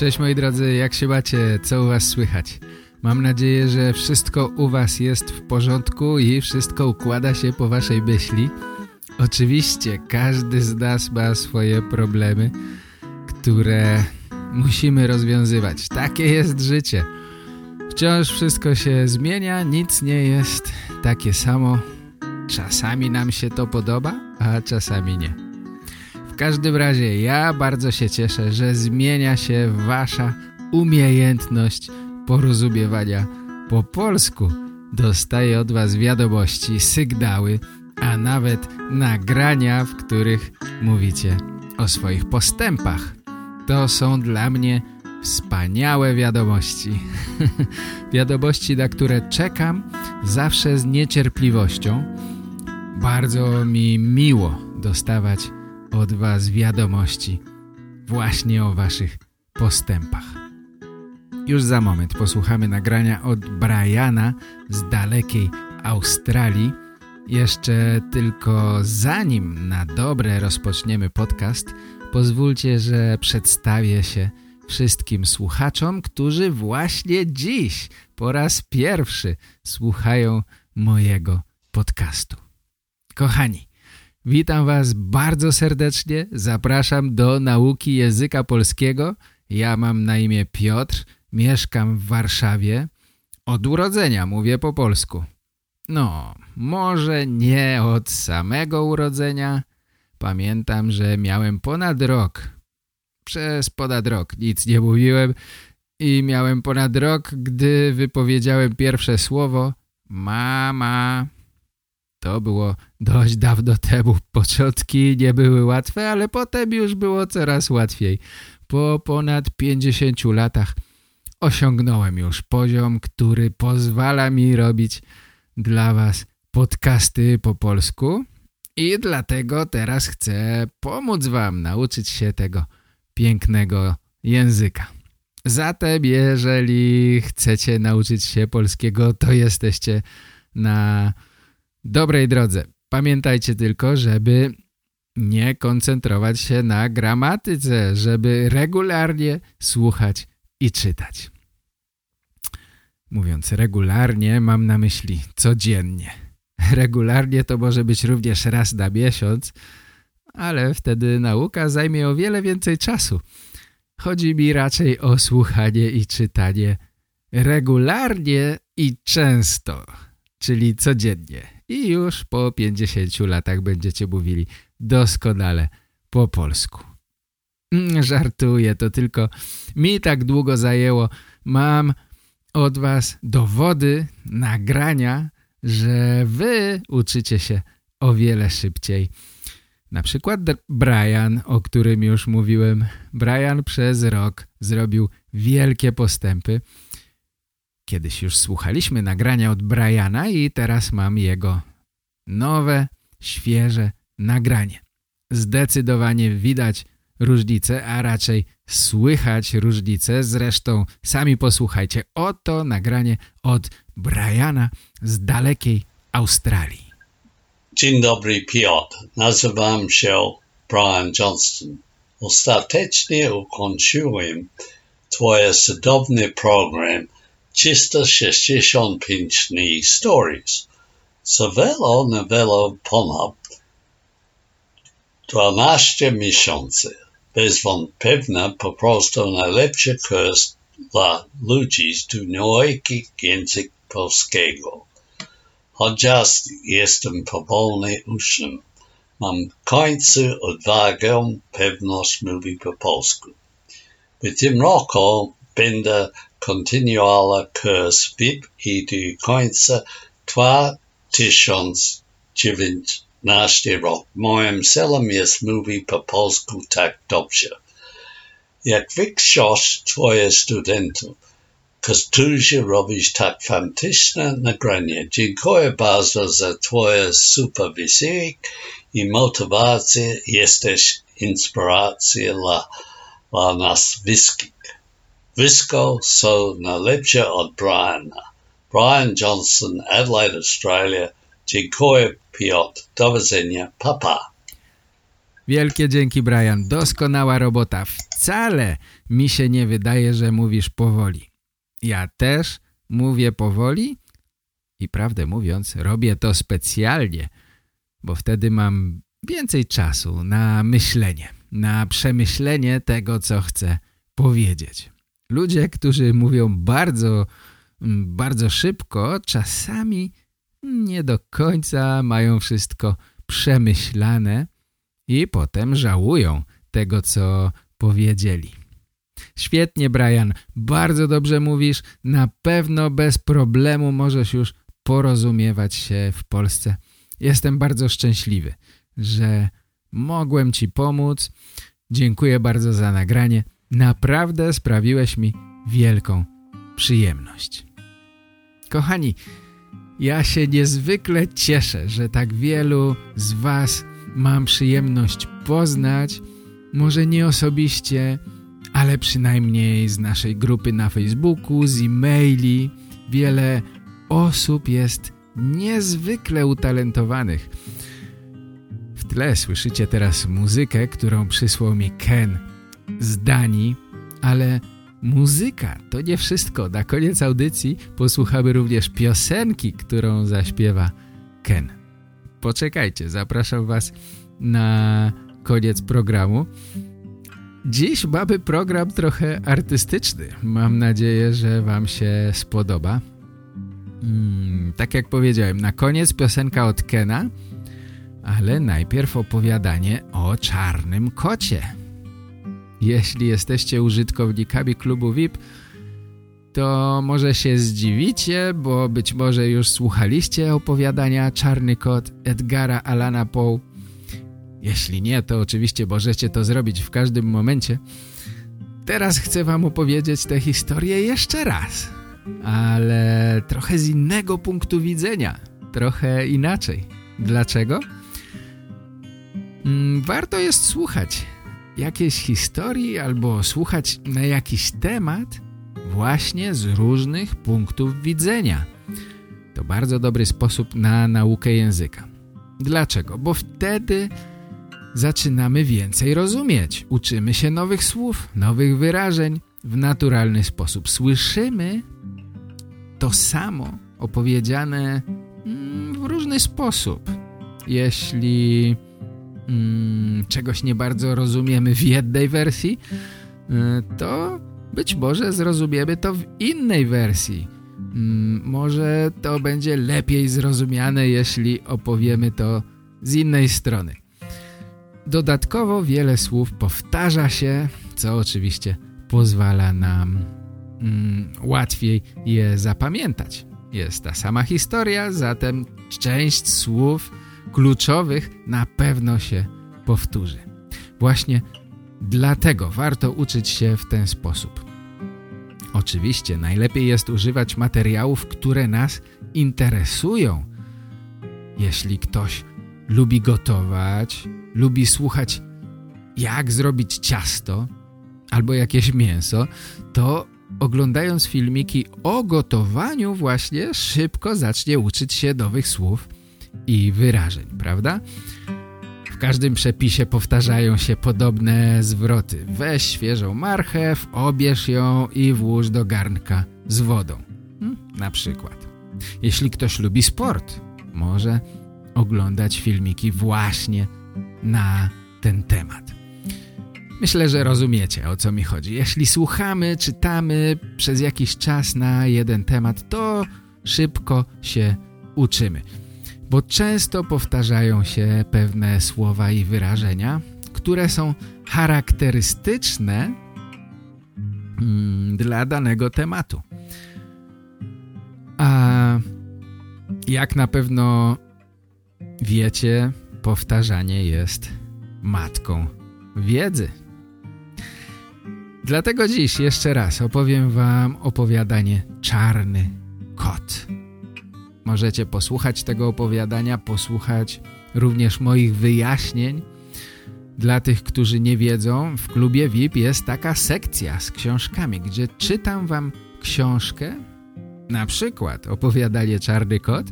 Cześć moi drodzy, jak się macie? Co u was słychać? Mam nadzieję, że wszystko u was jest w porządku i wszystko układa się po waszej myśli. Oczywiście każdy z nas ma swoje problemy, które musimy rozwiązywać. Takie jest życie. Wciąż wszystko się zmienia, nic nie jest takie samo. Czasami nam się to podoba, a czasami nie każdym razie ja bardzo się cieszę, że zmienia się wasza umiejętność porozumiewania po polsku. Dostaję od was wiadomości, sygnały, a nawet nagrania, w których mówicie o swoich postępach. To są dla mnie wspaniałe wiadomości. wiadomości, na które czekam zawsze z niecierpliwością. Bardzo mi miło dostawać od Was wiadomości właśnie o Waszych postępach. Już za moment posłuchamy nagrania od Briana z dalekiej Australii. Jeszcze tylko zanim na dobre rozpoczniemy podcast, pozwólcie, że przedstawię się wszystkim słuchaczom, którzy właśnie dziś po raz pierwszy słuchają mojego podcastu. Kochani, Witam Was bardzo serdecznie, zapraszam do nauki języka polskiego. Ja mam na imię Piotr, mieszkam w Warszawie. Od urodzenia mówię po polsku. No, może nie od samego urodzenia. Pamiętam, że miałem ponad rok. Przez ponad rok nic nie mówiłem i miałem ponad rok, gdy wypowiedziałem pierwsze słowo mama. To było dość dawno temu. Początki nie były łatwe, ale potem już było coraz łatwiej. Po ponad 50 latach osiągnąłem już poziom, który pozwala mi robić dla Was podcasty po polsku i dlatego teraz chcę pomóc Wam nauczyć się tego pięknego języka. Zatem jeżeli chcecie nauczyć się polskiego, to jesteście na dobrej drodze. Pamiętajcie tylko, żeby nie koncentrować się na gramatyce, żeby regularnie słuchać i czytać. Mówiąc regularnie, mam na myśli codziennie. Regularnie to może być również raz na miesiąc, ale wtedy nauka zajmie o wiele więcej czasu. Chodzi mi raczej o słuchanie i czytanie regularnie i często, czyli codziennie i już po 50 latach będziecie mówili doskonale po polsku. Mm, żartuję, to tylko mi tak długo zajęło. Mam od was dowody, nagrania, że wy uczycie się o wiele szybciej. Na przykład Brian, o którym już mówiłem. Brian przez rok zrobił wielkie postępy. Kiedyś już słuchaliśmy nagrania od Briana i teraz mam jego nowe, świeże nagranie. Zdecydowanie widać różnicę, a raczej słychać różnicę. Zresztą sami posłuchajcie. Oto nagranie od Briana z dalekiej Australii. Dzień dobry Piotr. Nazywam się Brian Johnston. Ostatecznie ukończyłem Twoje cudowny program 365 dni stories. Sawelo Novello ponad 12 miesięcy. Bez wątpienia po prostu najlepszy kurs dla ludzi z nauki języka polskiego. Chociaż jestem powolny uczniem, mam końcu odwagę, pewność mówić po polsku. W tym roku będę kontynuował kurs VIP i do końca 2019 rok. Moim celem jest mówić po polsku tak dobrze. Jak większość twoich studentów, Kostuzie robisz tak fantastycznie nagranie. Dziękuję bardzo za twoje superwizję i motywację. Jesteś inspiracją dla, dla nas wszystkich. Visco so najlepsze od Briana. Brian Johnson, Adelaide, Australia. Dziękuję Piotr. Do widzenia. Papa. Wielkie dzięki, Brian. Doskonała robota. Wcale mi się nie wydaje, że mówisz powoli. Ja też mówię powoli i prawdę mówiąc robię to specjalnie, bo wtedy mam więcej czasu na myślenie, na przemyślenie tego, co chcę powiedzieć. Ludzie, którzy mówią bardzo, bardzo szybko, czasami nie do końca mają wszystko przemyślane i potem żałują tego, co powiedzieli. Świetnie, Brian. Bardzo dobrze mówisz. Na pewno bez problemu możesz już porozumiewać się w Polsce. Jestem bardzo szczęśliwy, że mogłem Ci pomóc. Dziękuję bardzo za nagranie. Naprawdę sprawiłeś mi wielką przyjemność. Kochani, ja się niezwykle cieszę, że tak wielu z Was mam przyjemność poznać, może nie osobiście, ale przynajmniej z naszej grupy na Facebooku, z e-maili. Wiele osób jest niezwykle utalentowanych. W tle słyszycie teraz muzykę, którą przysłał mi Ken z Danii, ale muzyka to nie wszystko. Na koniec audycji posłuchamy również piosenki, którą zaśpiewa Ken. Poczekajcie, zapraszam Was na koniec programu. Dziś mamy program trochę artystyczny. Mam nadzieję, że Wam się spodoba. Hmm, tak jak powiedziałem, na koniec piosenka od Kena, ale najpierw opowiadanie o czarnym kocie. Jeśli jesteście użytkownikami klubu VIP, to może się zdziwicie, bo być może już słuchaliście opowiadania Czarny Kot Edgara Alana Poe jeśli nie, to oczywiście możecie to zrobić w każdym momencie. Teraz chcę wam opowiedzieć tę historię jeszcze raz, ale trochę z innego punktu widzenia, trochę inaczej. Dlaczego? Mm, warto jest słuchać jakiejś historii albo słuchać na jakiś temat właśnie z różnych punktów widzenia. To bardzo dobry sposób na naukę języka. Dlaczego? Bo wtedy zaczynamy więcej rozumieć. Uczymy się nowych słów, nowych wyrażeń w naturalny sposób. Słyszymy to samo opowiedziane mm, w różny sposób. Jeśli mm, czegoś nie bardzo rozumiemy w jednej wersji, y, to być może zrozumiemy to w innej wersji. Mm, może to będzie lepiej zrozumiane, jeśli opowiemy to z innej strony. Dodatkowo wiele słów powtarza się, co oczywiście pozwala nam mm, łatwiej je zapamiętać. Jest ta sama historia, zatem część słów kluczowych na pewno się powtórzy. Właśnie dlatego warto uczyć się w ten sposób. Oczywiście najlepiej jest używać materiałów, które nas interesują. Jeśli ktoś lubi gotować, lubi słuchać jak zrobić ciasto albo jakieś mięso, to oglądając filmiki o gotowaniu właśnie szybko zacznie uczyć się nowych słów i wyrażeń, prawda? W każdym przepisie powtarzają się podobne zwroty. Weź świeżą marchew, obierz ją i włóż do garnka z wodą. Hmm? Na przykład. Jeśli ktoś lubi sport, może oglądać filmiki właśnie na ten temat. Myślę, że rozumiecie, o co mi chodzi. Jeśli słuchamy, czytamy przez jakiś czas na jeden temat, to szybko się uczymy. Bo często powtarzają się pewne słowa i wyrażenia, które są charakterystyczne mm, dla danego tematu. A jak na pewno wiecie, powtarzanie jest matką wiedzy. Dlatego dziś jeszcze raz opowiem wam opowiadanie Czarny Kot. Możecie posłuchać tego opowiadania, posłuchać również moich wyjaśnień. Dla tych, którzy nie wiedzą, w klubie VIP jest taka sekcja z książkami, gdzie czytam wam książkę, na przykład opowiadanie Czarny Kot,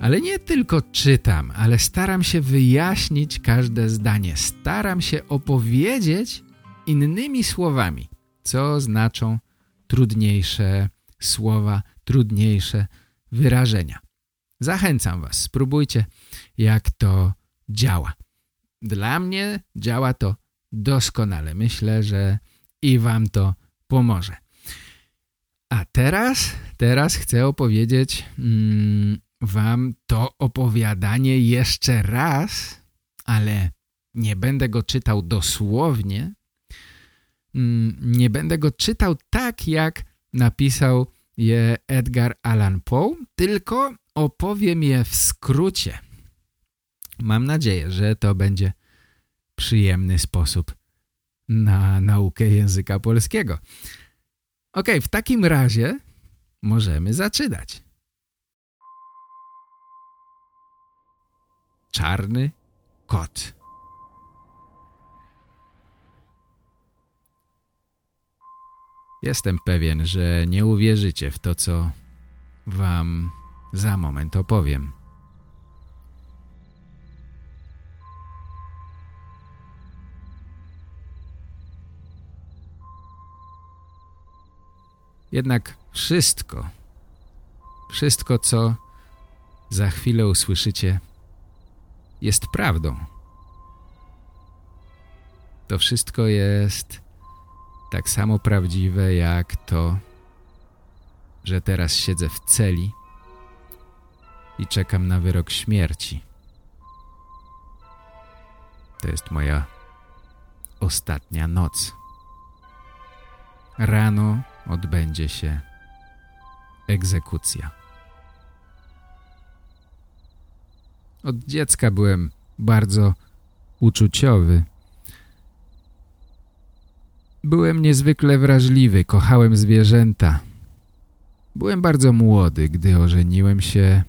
ale nie tylko czytam, ale staram się wyjaśnić każde zdanie. Staram się opowiedzieć innymi słowami, co znaczą trudniejsze słowa, trudniejsze wyrażenia. Zachęcam Was, spróbujcie jak to działa. Dla mnie działa to doskonale. Myślę, że i Wam to pomoże. A teraz, teraz chcę opowiedzieć mm, Wam to opowiadanie jeszcze raz, ale nie będę go czytał dosłownie. Mm, nie będę go czytał tak, jak napisał je Edgar Allan Poe, tylko opowiem je w skrócie. Mam nadzieję, że to będzie przyjemny sposób na naukę języka polskiego. Ok, w takim razie możemy zaczynać. Czarny kot. Jestem pewien, że nie uwierzycie w to, co wam za moment opowiem. Jednak wszystko, wszystko co za chwilę usłyszycie jest prawdą. To wszystko jest tak samo prawdziwe jak to, że teraz siedzę w celi i czekam na wyrok śmierci. To jest moja ostatnia noc. Rano odbędzie się egzekucja. Od dziecka byłem bardzo uczuciowy. Byłem niezwykle wrażliwy, kochałem zwierzęta. Byłem bardzo młody, gdy ożeniłem się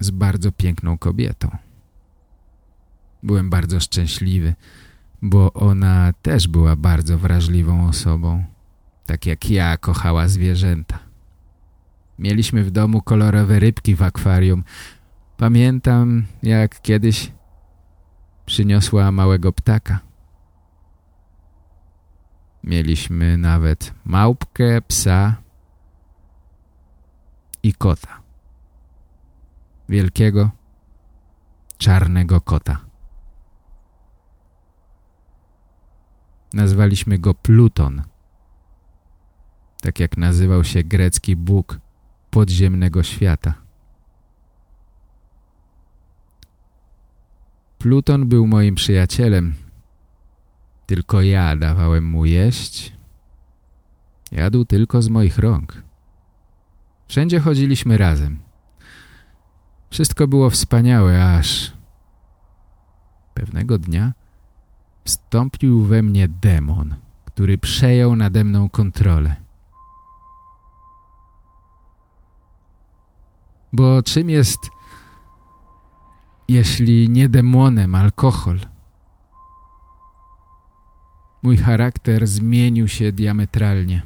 z bardzo piękną kobietą. Byłem bardzo szczęśliwy, bo ona też była bardzo wrażliwą osobą, tak jak ja kochała zwierzęta. Mieliśmy w domu kolorowe rybki w akwarium. Pamiętam, jak kiedyś przyniosła małego ptaka. Mieliśmy nawet małpkę, psa i kota wielkiego, czarnego kota. Nazwaliśmy go Pluton, tak jak nazywał się grecki bóg podziemnego świata. Pluton był moim przyjacielem. Tylko ja dawałem mu jeść. Jadł tylko z moich rąk. Wszędzie chodziliśmy razem. Wszystko było wspaniałe, aż pewnego dnia wstąpił we mnie demon, który przejął nade mną kontrolę. Bo czym jest, jeśli nie demonem, alkohol? Mój charakter zmienił się diametralnie.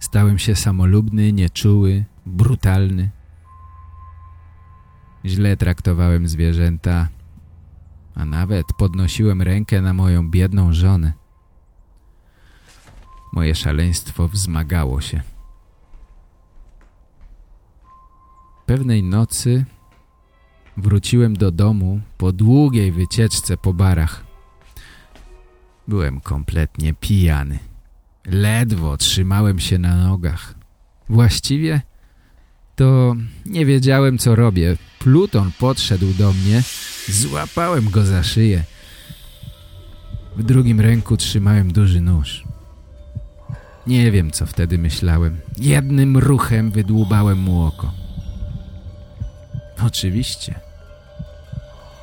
Stałem się samolubny, nieczuły, brutalny. Źle traktowałem zwierzęta, a nawet podnosiłem rękę na moją biedną żonę. Moje szaleństwo wzmagało się. Pewnej nocy wróciłem do domu po długiej wycieczce po barach. Byłem kompletnie pijany. Ledwo trzymałem się na nogach. Właściwie to nie wiedziałem, co robię. Pluton podszedł do mnie, złapałem go za szyję. W drugim ręku trzymałem duży nóż. Nie wiem, co wtedy myślałem. Jednym ruchem wydłubałem mu oko. Oczywiście.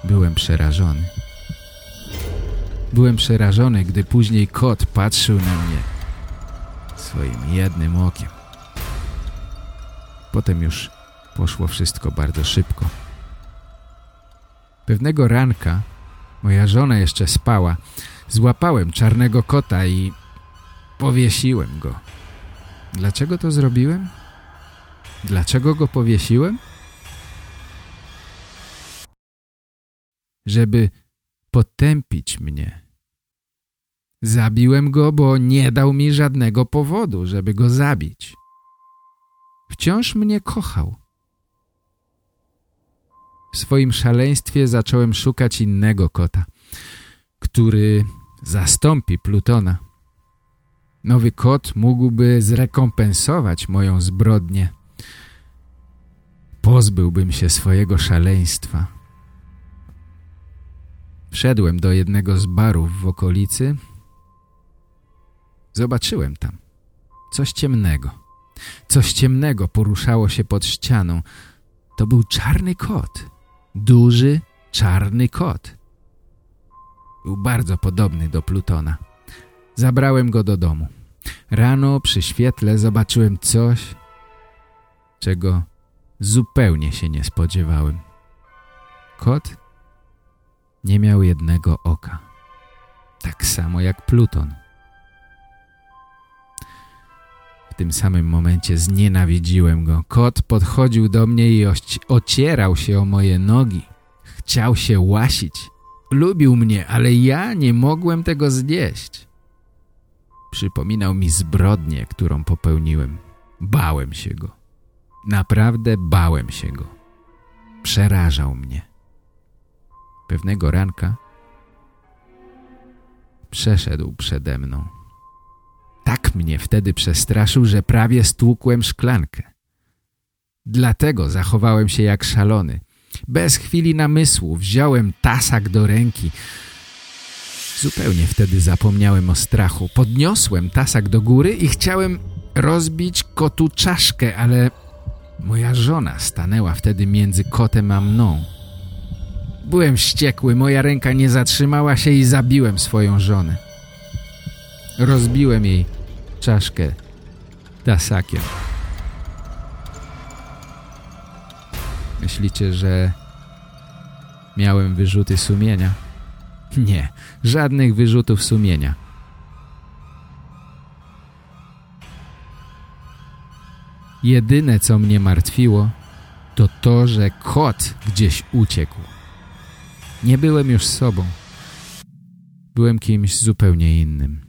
Byłem przerażony. Byłem przerażony, gdy później kot patrzył na mnie swoim jednym okiem. Potem już poszło wszystko bardzo szybko. Pewnego ranka moja żona jeszcze spała. Złapałem czarnego kota i powiesiłem go. Dlaczego to zrobiłem? Dlaczego go powiesiłem? Żeby potępić mnie. Zabiłem go, bo nie dał mi żadnego powodu, żeby go zabić. Wciąż mnie kochał. W swoim szaleństwie zacząłem szukać innego kota, który zastąpi Plutona. Nowy kot mógłby zrekompensować moją zbrodnię. Pozbyłbym się swojego szaleństwa. Wszedłem do jednego z barów w okolicy. Zobaczyłem tam coś ciemnego. Coś ciemnego poruszało się pod ścianą. To był czarny kot. Duży, czarny kot. Był bardzo podobny do Plutona. Zabrałem go do domu. Rano przy świetle zobaczyłem coś, czego zupełnie się nie spodziewałem. Kot nie miał jednego oka. Tak samo jak Pluton. W tym samym momencie znienawidziłem go. Kot podchodził do mnie i ocierał się o moje nogi. Chciał się łasić. Lubił mnie, ale ja nie mogłem tego znieść. Przypominał mi zbrodnię, którą popełniłem. Bałem się go. Naprawdę bałem się go. Przerażał mnie. Pewnego ranka przeszedł przede mną. Tak mnie wtedy przestraszył, że prawie stłukłem szklankę. Dlatego zachowałem się jak szalony. Bez chwili namysłu wziąłem tasak do ręki. Zupełnie wtedy zapomniałem o strachu. Podniosłem tasak do góry i chciałem rozbić kotu czaszkę, ale moja żona stanęła wtedy między kotem a mną. Byłem wściekły, moja ręka nie zatrzymała się i zabiłem swoją żonę. Rozbiłem jej czaszkę tasakiem. Myślicie, że miałem wyrzuty sumienia? Nie, żadnych wyrzutów sumienia. Jedyne, co mnie martwiło, to to, że kot gdzieś uciekł. Nie byłem już sobą. Byłem kimś zupełnie innym.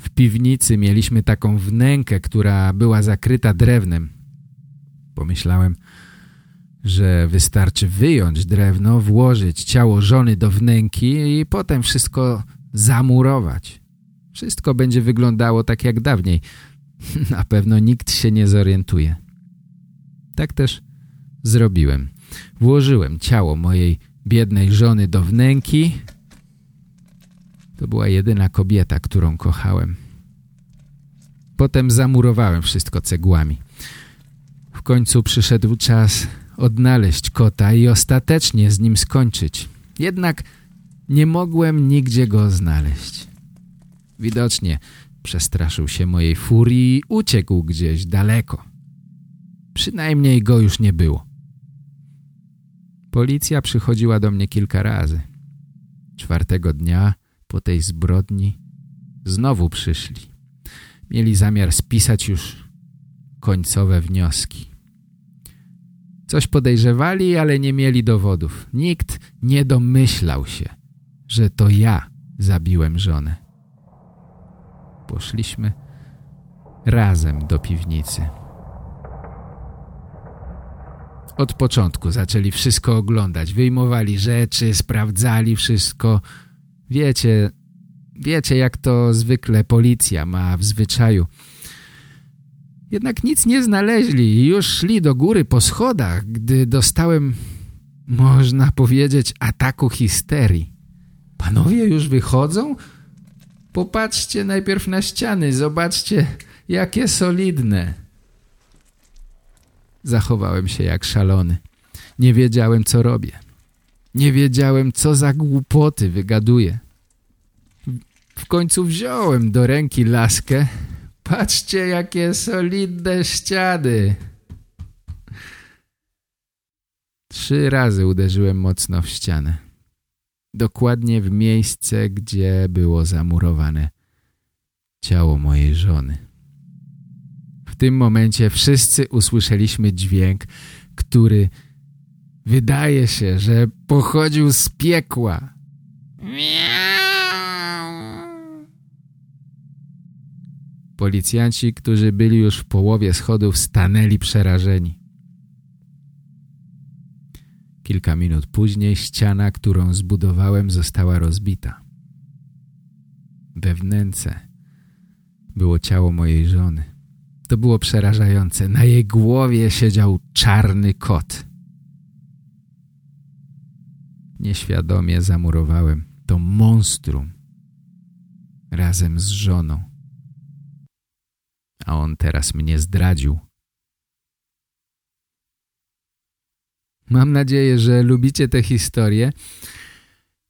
W piwnicy mieliśmy taką wnękę, która była zakryta drewnem. Pomyślałem, że wystarczy wyjąć drewno, włożyć ciało żony do wnęki i potem wszystko zamurować. Wszystko będzie wyglądało tak jak dawniej. Na pewno nikt się nie zorientuje. Tak też zrobiłem. Włożyłem ciało mojej biednej żony do wnęki. To była jedyna kobieta, którą kochałem. Potem zamurowałem wszystko cegłami. W końcu przyszedł czas odnaleźć kota i ostatecznie z nim skończyć. Jednak nie mogłem nigdzie go znaleźć. Widocznie przestraszył się mojej furii i uciekł gdzieś daleko. Przynajmniej go już nie było. Policja przychodziła do mnie kilka razy. Czwartego dnia po tej zbrodni znowu przyszli. Mieli zamiar spisać już końcowe wnioski. Coś podejrzewali, ale nie mieli dowodów. Nikt nie domyślał się, że to ja zabiłem żonę. Poszliśmy razem do piwnicy. Od początku zaczęli wszystko oglądać. Wyjmowali rzeczy, sprawdzali wszystko. Wiecie, wiecie jak to zwykle policja ma w zwyczaju. Jednak nic nie znaleźli i już szli do góry po schodach, gdy dostałem, można powiedzieć, ataku histerii. Panowie już wychodzą? Popatrzcie najpierw na ściany, zobaczcie, jakie solidne. Zachowałem się jak szalony. Nie wiedziałem, co robię. Nie wiedziałem, co za głupoty wygaduję. W końcu wziąłem do ręki laskę. Patrzcie, jakie solidne ściany. Trzy razy uderzyłem mocno w ścianę. Dokładnie w miejsce, gdzie było zamurowane ciało mojej żony. W tym momencie wszyscy usłyszeliśmy dźwięk, który wydaje się, że pochodził z piekła. Policjanci, którzy byli już w połowie schodów, stanęli przerażeni. Kilka minut później ściana, którą zbudowałem, została rozbita. We było ciało mojej żony. To było przerażające. Na jej głowie siedział czarny kot. Nieświadomie zamurowałem to monstrum razem z żoną. A on teraz mnie zdradził. Mam nadzieję, że lubicie tę historię.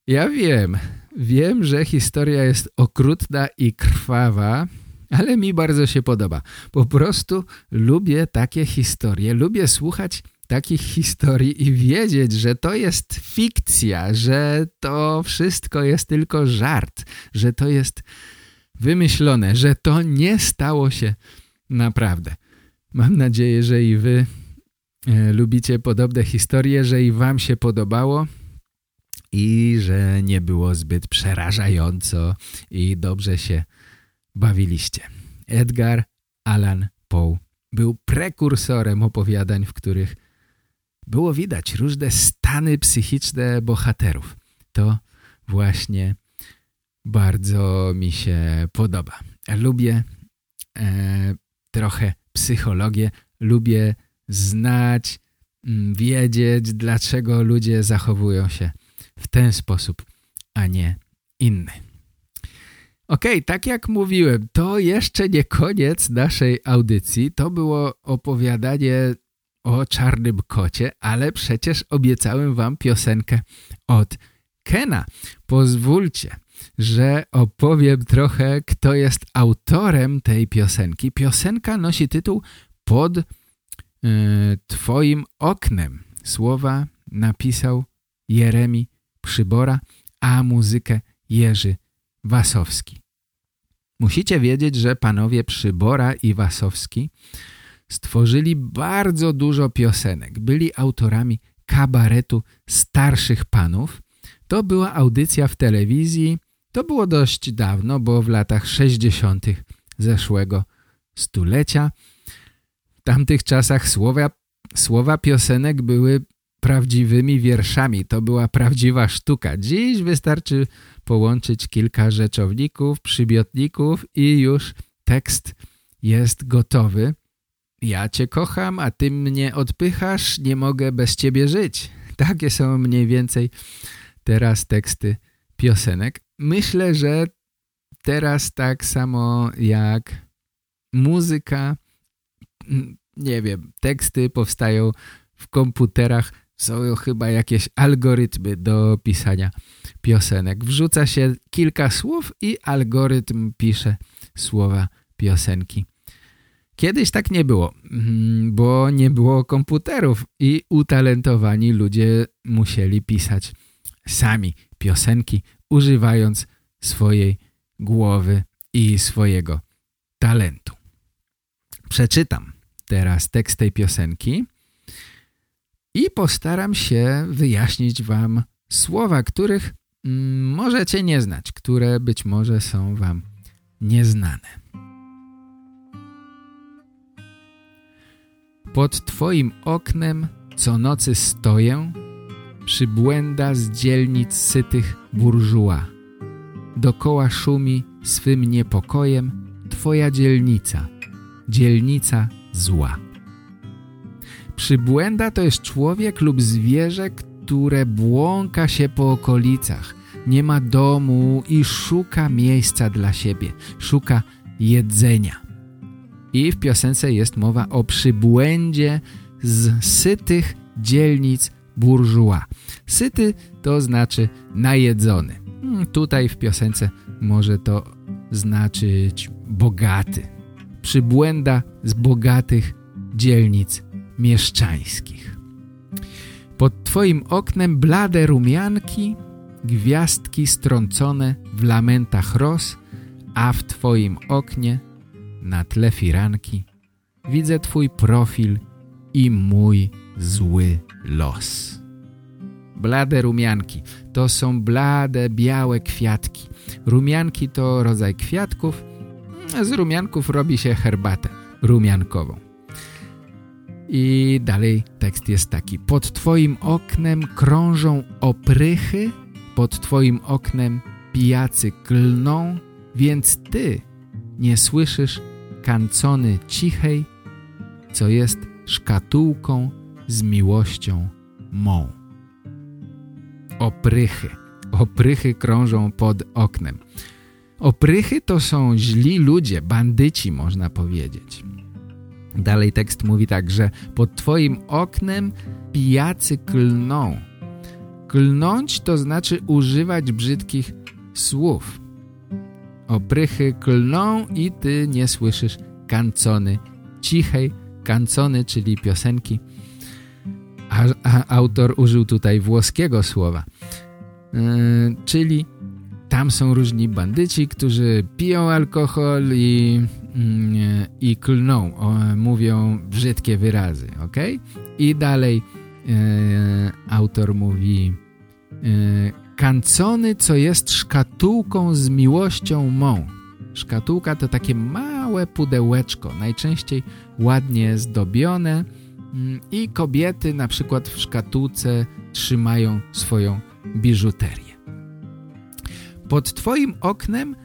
Ja wiem, wiem, że historia jest okrutna i krwawa, ale mi bardzo się podoba. Po prostu lubię takie historie, lubię słuchać takich historii i wiedzieć, że to jest fikcja, że to wszystko jest tylko żart, że to jest wymyślone, że to nie stało się naprawdę. Mam nadzieję, że i wy e, lubicie podobne historie, że i wam się podobało i że nie było zbyt przerażająco i dobrze się bawiliście. Edgar Allan Poe był prekursorem opowiadań, w których było widać różne stany psychiczne bohaterów. To właśnie bardzo mi się podoba. Lubię e, trochę psychologię, lubię znać, mm, wiedzieć, dlaczego ludzie zachowują się w ten sposób, a nie inny. Ok, tak jak mówiłem, to jeszcze nie koniec naszej audycji. To było opowiadanie o czarnym kocie, ale przecież obiecałem wam piosenkę od Kena. Pozwólcie, że opowiem trochę, kto jest autorem tej piosenki. Piosenka nosi tytuł Pod y, Twoim oknem. Słowa napisał Jeremi Przybora, a muzykę Jerzy Wasowski. Musicie wiedzieć, że panowie Przybora i Wasowski stworzyli bardzo dużo piosenek. Byli autorami kabaretu starszych panów. To była audycja w telewizji. To było dość dawno, bo w latach 60. zeszłego stulecia. W tamtych czasach słowa, słowa piosenek były prawdziwymi wierszami. To była prawdziwa sztuka. Dziś wystarczy połączyć kilka rzeczowników, przymiotników i już tekst jest gotowy. Ja cię kocham, a ty mnie odpychasz, nie mogę bez ciebie żyć. Takie są mniej więcej teraz teksty piosenek. Myślę, że teraz tak samo jak muzyka, nie wiem, teksty powstają w komputerach, są chyba jakieś algorytmy do pisania piosenek. Wrzuca się kilka słów i algorytm pisze słowa piosenki. Kiedyś tak nie było, mm, bo nie było komputerów i utalentowani ludzie musieli pisać sami piosenki, używając swojej głowy i swojego talentu. Przeczytam teraz tekst tej piosenki i postaram się wyjaśnić wam słowa, których mm, możecie nie znać, które być może są wam nieznane. Pod twoim oknem co nocy stoję, przybłęda z dzielnic sytych burżuła. Dokoła szumi swym niepokojem twoja dzielnica, dzielnica zła. Przybłęda to jest człowiek lub zwierzę, które błąka się po okolicach, nie ma domu i szuka miejsca dla siebie, szuka jedzenia. I w piosence jest mowa o przybłędzie z sytych dzielnic burżua. Syty to znaczy najedzony. Hmm, tutaj w piosence może to znaczyć bogaty. Przybłęda z bogatych dzielnic mieszczańskich. Pod twoim oknem blade rumianki, gwiazdki strącone w lamentach ros, a w twoim oknie na tle firanki widzę twój profil i mój zły los. Blade rumianki to są blade, białe kwiatki. Rumianki to rodzaj kwiatków. Z rumianków robi się herbatę rumiankową. I dalej tekst jest taki. Pod twoim oknem krążą oprychy, pod twoim oknem pijacy klną, więc ty nie słyszysz kancony cichej, co jest szkatułką z miłością mą. Oprychy. Oprychy krążą pod oknem. Oprychy to są źli ludzie, bandyci można powiedzieć. Dalej tekst mówi tak, że pod twoim oknem pijacy klną. Klnąć to znaczy używać brzydkich słów. Oprychy klną i ty nie słyszysz kancony cichej, kancony, czyli piosenki. A, a autor użył tutaj włoskiego słowa, yy, czyli tam są różni bandyci, którzy piją alkohol i, yy, i klną, mówią brzydkie wyrazy, ok? I dalej yy, autor mówi yy, kancony, co jest szkatułką z miłością mą. Szkatułka to takie małe pudełeczko, najczęściej ładnie zdobione mm, i kobiety na przykład w szkatułce trzymają swoją biżuterię. Pod twoim oknem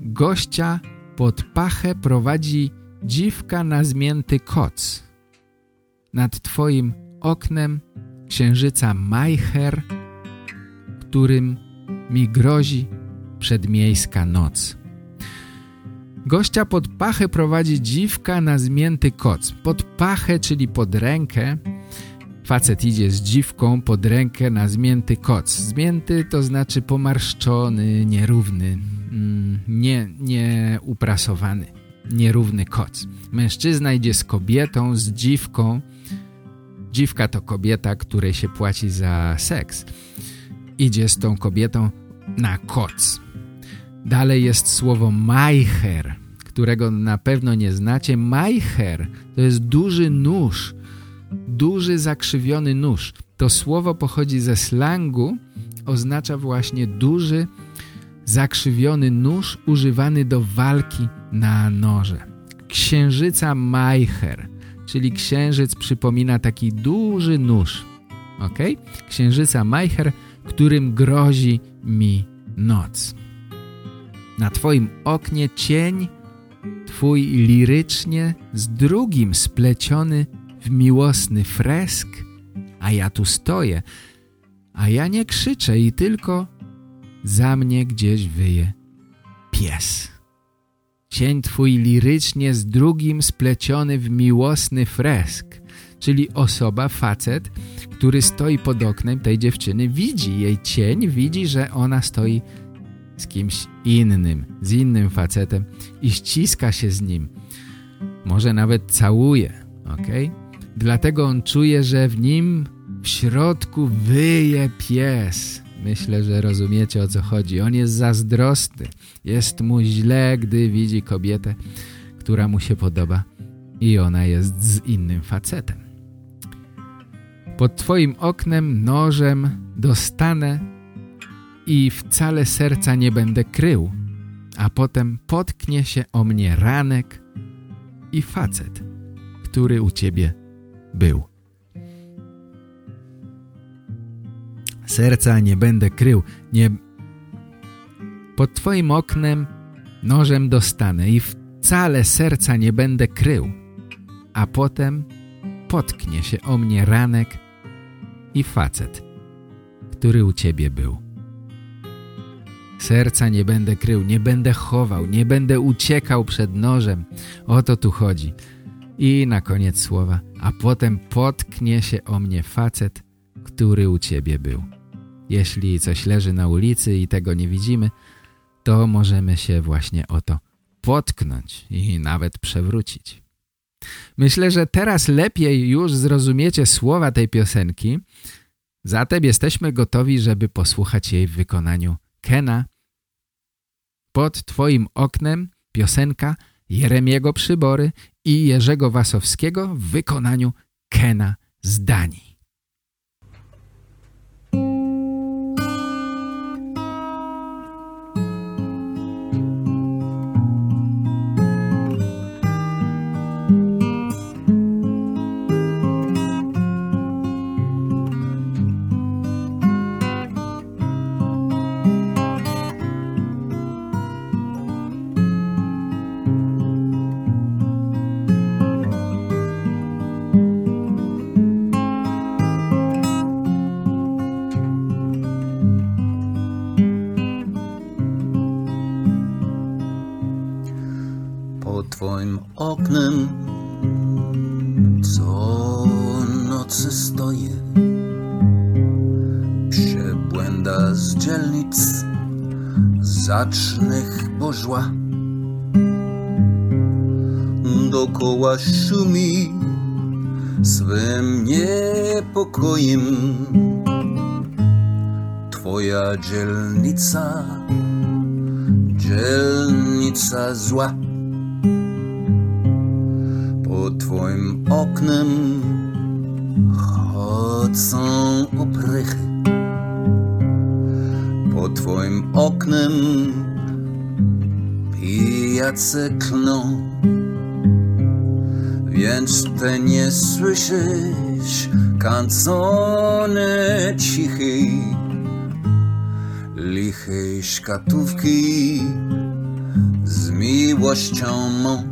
gościa pod pachę prowadzi dziwka na zmięty koc. Nad twoim oknem księżyca Majcher, którym mi grozi przedmiejska noc. Gościa pod pachę prowadzi dziwka na zmięty koc. Pod pachę, czyli pod rękę, facet idzie z dziwką pod rękę na zmięty koc. Zmięty to znaczy pomarszczony, nierówny, mm, nie, nie nierówny koc. Mężczyzna idzie z kobietą, z dziwką. Dziwka to kobieta, której się płaci za seks. Idzie z tą kobietą na koc. Dalej jest słowo majcher, którego na pewno nie znacie. Majcher to jest duży nóż, duży zakrzywiony nóż. To słowo pochodzi ze slangu, oznacza właśnie duży zakrzywiony nóż używany do walki na noże. Księżyca majcher, czyli księżyc przypomina taki duży nóż. Ok? Księżyca majcher, którym grozi mi noc. Na twoim oknie cień twój lirycznie z drugim spleciony w miłosny fresk, a ja tu stoję, a ja nie krzyczę i tylko za mnie gdzieś wyje pies. Cień twój lirycznie z drugim spleciony w miłosny fresk, czyli osoba, facet, który stoi pod oknem tej dziewczyny, widzi jej cień, widzi, że ona stoi z kimś innym, z innym facetem i ściska się z nim. Może nawet całuje, ok? Dlatego on czuje, że w nim w środku wyje pies. Myślę, że rozumiecie o co chodzi. On jest zazdrosny. Jest mu źle, gdy widzi kobietę, która mu się podoba i ona jest z innym facetem. Pod twoim oknem nożem dostanę i wcale serca nie będę krył, a potem potknie się o mnie ranek i facet, który u ciebie był. Serca nie będę krył, nie... Pod twoim oknem nożem dostanę i wcale serca nie będę krył, a potem potknie się o mnie ranek i facet, który u ciebie był. Serca nie będę krył, nie będę chował, nie będę uciekał przed nożem. O to tu chodzi. I na koniec słowa, a potem potknie się o mnie facet, który u ciebie był. jeśli coś leży na ulicy i tego nie widzimy, to możemy się właśnie o to potknąć i nawet przewrócić. Myślę, że teraz lepiej już zrozumiecie słowa tej piosenki, zatem jesteśmy gotowi, żeby posłuchać jej w wykonaniu Kena. Pod Twoim oknem piosenka Jeremiego Przybory i Jerzego Wasowskiego w wykonaniu Kena z Danii. Zacznych bożła Dokoła szumi swym niepokojem. Twoja dzielnica, dzielnica zła. Pod twoim oknem chodzą oprychy. Twoim oknem pijace klną. Więc ty nie słyszysz kancony cichej, lichej szkatówki z miłością mą.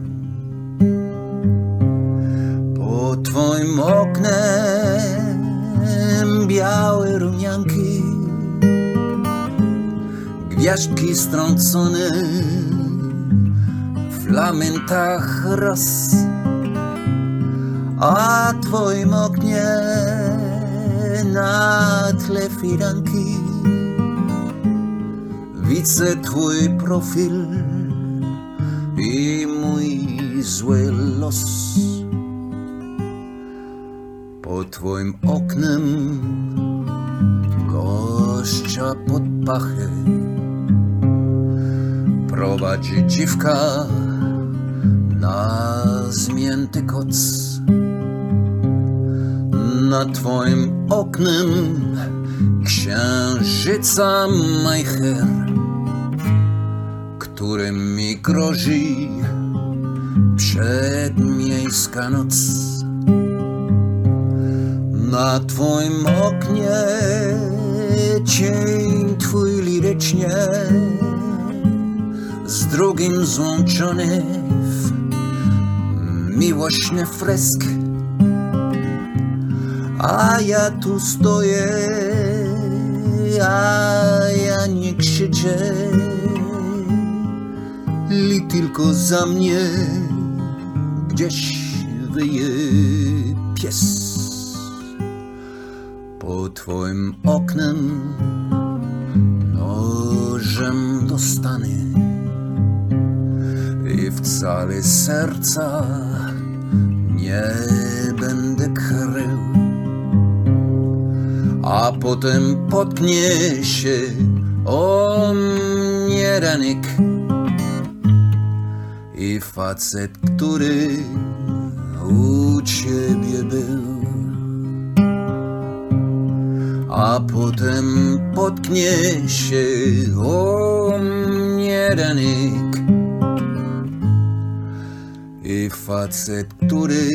Pod twoim oknem białe rumianki Gwiazdki strącone w lamentach ros A twoim oknie na tle firanki Widzę twój profil i mój zły los. Pod twoim oknem gościa pod pachy prowadzi dziwka na zmięty koc. Na twoim oknem księżyca majcher, którym mi grozi przedmiejska noc na twoim oknie cień twój lirycznie z drugim złączony w miłośny fresk. A ja tu stoję, a ja nie krzyczę, li tylko za mnie gdzieś wyje pies. Pod twoim oknem nożem dostanę i wcale serca nie będę krył. A potem potknie się o mnie ranek i facet, który u ciebie był a potem potknie się o mnie ranek i facet, który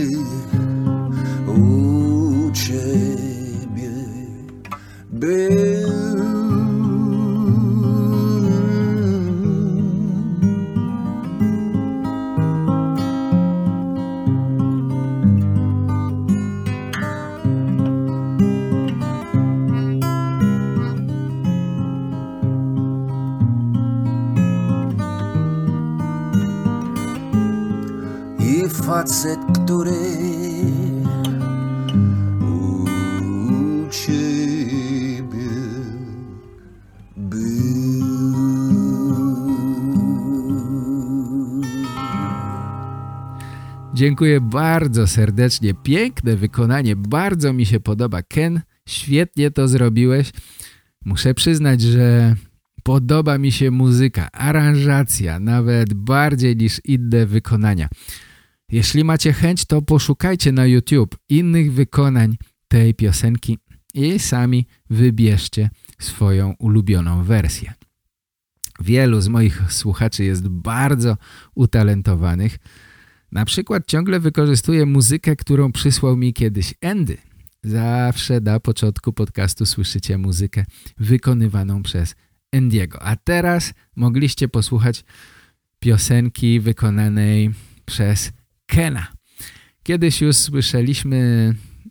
u ciebie był. Dziękuję bardzo serdecznie. Piękne wykonanie. Bardzo mi się podoba. Ken, świetnie to zrobiłeś. Muszę przyznać, że podoba mi się muzyka, aranżacja, nawet bardziej niż inne wykonania. Jeśli macie chęć, to poszukajcie na YouTube innych wykonań tej piosenki i sami wybierzcie swoją ulubioną wersję. Wielu z moich słuchaczy jest bardzo utalentowanych. Na przykład ciągle wykorzystuję muzykę, którą przysłał mi kiedyś Andy. Zawsze na początku podcastu słyszycie muzykę wykonywaną przez Andiego. A teraz mogliście posłuchać piosenki wykonanej przez Kena. Kiedyś już słyszeliśmy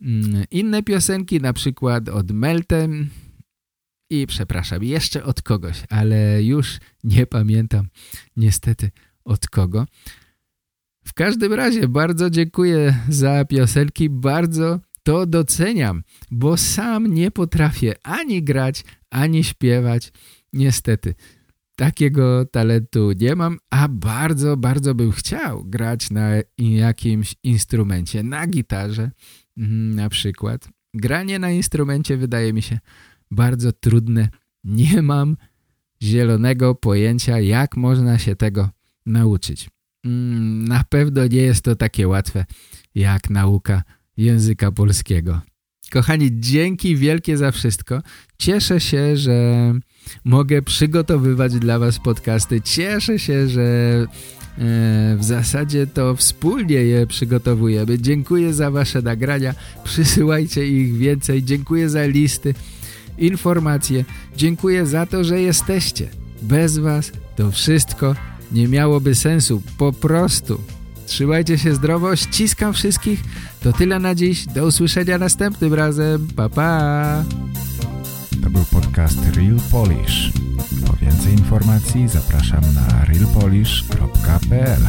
mm, inne piosenki, na przykład od Meltem i przepraszam, jeszcze od kogoś, ale już nie pamiętam niestety od kogo. W każdym razie bardzo dziękuję za piosenki, bardzo to doceniam, bo sam nie potrafię ani grać, ani śpiewać. Niestety, takiego talentu nie mam, a bardzo, bardzo bym chciał grać na jakimś instrumencie, na gitarze mhm, na przykład. Granie na instrumencie wydaje mi się bardzo trudne. Nie mam zielonego pojęcia, jak można się tego nauczyć. Mm, na pewno nie jest to takie łatwe jak nauka języka polskiego. Kochani, dzięki wielkie za wszystko. Cieszę się, że mogę przygotowywać dla Was podcasty. Cieszę się, że e, w zasadzie to wspólnie je przygotowujemy. Dziękuję za Wasze nagrania. Przysyłajcie ich więcej. Dziękuję za listy, informacje. Dziękuję za to, że jesteście. Bez Was to wszystko nie miałoby sensu. Po prostu. Trzymajcie się zdrowo, ściskam wszystkich. To tyle na dziś. Do usłyszenia następnym razem. Pa, pa. To był podcast Real Polish. Po więcej informacji zapraszam na realpolish.pl